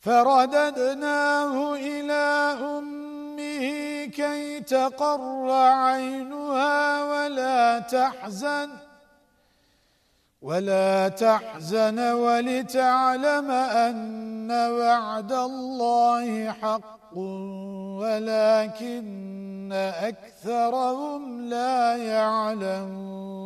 فرددناه إلى أمه كي تقر عينها ولا تحزن ولا تحزن ولتعلم أن وعد الله حق ولكن أكثرهم لا يعلمون.